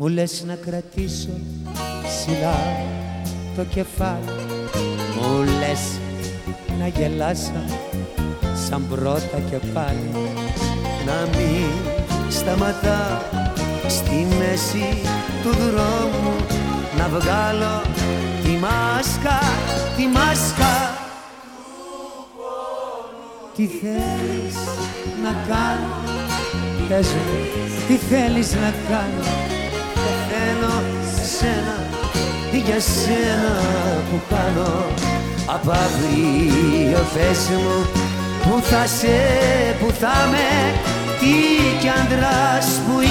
Μου λες να κρατήσω ψηλά το κεφάλι. Μου λες να γελάσα σαν πρώτα και πάλι Να μην σταματά στη μέση του δρόμου. Να βγάλω τη μάσκα, τη μάσκα. Τι θέλεις να κάνω; Πες μου, τι θέλεις να κάνω; Για σένα που κάνω Απ' αύριο πες μου. Που θα σε, που θα με τι κι άντρας που είμαι